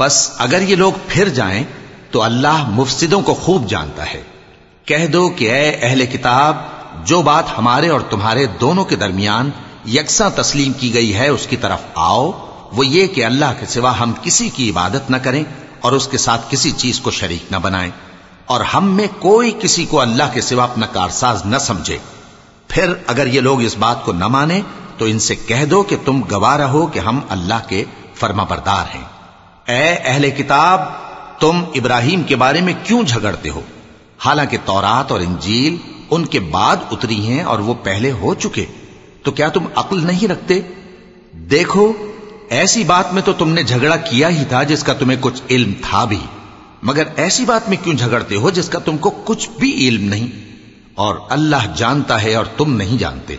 बस अगर ये लोग फिर जाएं तो अल्लाह मुफसिदों को खूब जानता है कह दो कि ए अहले किताब जो बात हमारे और तुम्हारे दोनों के दरमियान यकसा तस्लीम की गई है उसकी तरफ आओ वो ये कि अल्लाह के सिवा हम किसी की इबादत न करें और उसके साथ किसी चीज को शरीक न बनाएं और हम में कोई किसी को अल्लाह के सिवा अपना कारसाज न समझे। फिर अगर ये लोग इस बात को न माने तो इनसे कह दो कि तुम गवाह रहो कि हम अल्लाह के फर्माबरदार हैं। अहले किताब, तुम इब्राहिम के बारे में क्यों झगड़ते हो? हालाँकि तौरात और इंजील उनके बाद उतरी हैं और वो पहले हो चुके। तो क्या तुम अक्ल नहीं रखते? देखो, ऐसी बात में तो तुमने झगड़ा किया ही था जिसका तुम्हें कुछ इल्म था भी। मगर ऐसी बात में क्यों झगड़ते हो जिसका तुमको कुछ भी इल्म नहीं और अल्लाह जानता है और तुम नहीं जानते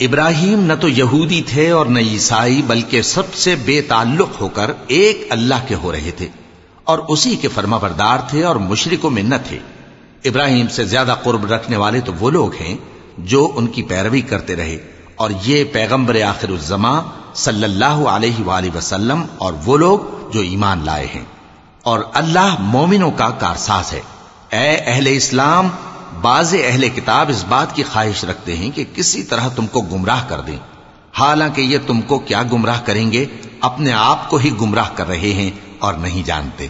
इब्राहिम न तो यहूदी थे और न ईसाई बल्कि सबसे बेताल्लुक होकर एक अल्लाह के हो रहे थे और उसी के फर्माबरदार थे और मुशरिकों में न थे इब्राहिम से ज़्यादा कुर्ब रखने वाले तो वो लोग हैं जो उनकी पैरवी करते रहे और ये पैगंबर आखिर वसल्लम और वो लोग जो ईमान लाए हैं। और अल्लाह मोमिनों का कारसाज है। ए अहले इस्लाम, बाज अहले किताब इस बात की ख्वाहिश रखते हैं कि किसी तरह तुमको गुमराह कर दें। हालाँकि ये तुमको क्या गुमराह करेंगे, अपने आप को ही गुमराह कर रहे हैं और नहीं जानते।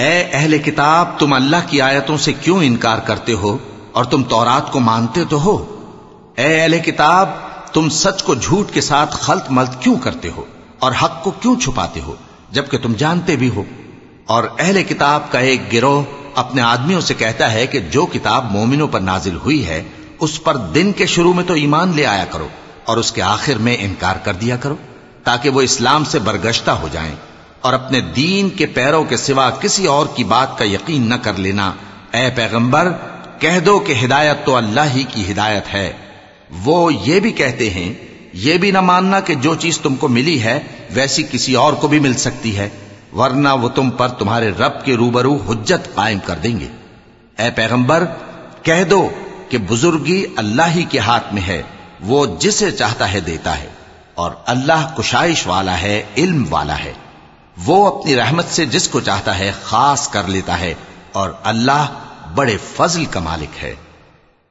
ए अहले किताब तुम अल्लाह की आयतों से क्यों इनकार करते हो और तुम तौरात को मानते तो हो ए अहले किताब तुम सच को झूठ के साथ खल्त मल्त क्यों करते हो और हक को क्यों छुपाते हो जबकि तुम जानते भी हो और अहले किताब का एक गिरोह अपने आदमियों से कहता है कि जो किताब मोमिनों पर नाजिल हुई है उस पर दिन के शुरू में तो ईमान ले आया करो और उसके आखिर में इनकार कर दिया करो, ताकि वो इस्लाम से बरगश्ता हो जाएँ और अपने दीन के पैरों के सिवा किसी और की बात का यकीन न कर लेना। ए पैगंबर, कह दो कि हिदायत तो अल्लाह ही की हिदायत है। वो ये भी कहते हैं, ये भी न मानना कि जो चीज़ तुमको मिली है, वैसी किसी और को भी मिल सकती है, वरना वो तुम पर तुम्हारे रब के रूबरू हुज्जत कायम कर देंगे। ए पैगंबर, कह दो कि बुजुर्गी अल्लाह ही के हाथ में है, वो जिसे चाहता है देता है, और अल्लाह कुशाइश वाला है, इल्म वाला है। वो अपनी रहमत से जिसको चाहता है, खास कर लेता है, और अल्लाह बड़े फजल का मालिक है।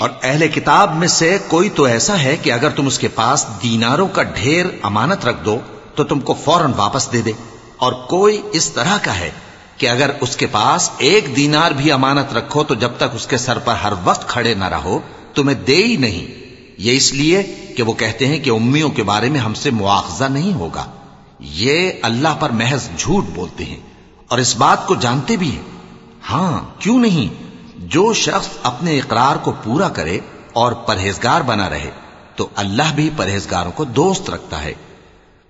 और अहले किताब में से कोई तो ऐसा है कि अगर तुम उसके पास दीनारों का ढेर अमानत रख दो तो तुमको फ़ौरन वापस दे दे। और कोई इस तरह का है कि अगर उसके पास एक दीनार भी अमानत रखो तो जब तक उसके सर पर हर वक्त खड़े न रहो, तुम्हें दे ही नहीं। ये इसलिए कि वो कहते हैं कि उम्मियों के बारे में हमसे मुआवजा नहीं होगा। ये अल्लाह पर महज झूठ बोलते हैं और इस बात को जानते भी हैं। हाँ, क्यों नहीं? जो शख्स अपने इकरार को पूरा करे और परहेजगार बना रहे तो अल्लाह भी परहेजगारों को दोस्त रखता है।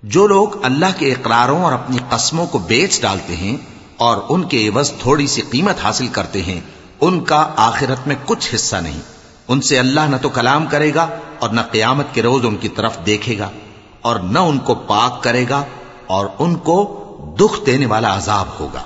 जो लोग अल्लाह के इकरारों और अपनी कस्मों को बेच डालते हैं और उनके एवज थोड़ी सी कीमत हासिल करते हैं, उनका आखिरत में कुछ हिस्सा नहीं। उनसे अल्लाह न तो कलाम करेगा और न क्यामत के रोज उनकी तरफ़ देखेगा और न उनको पाक करेगा और उनको दुख देने वाला अजाब होगा।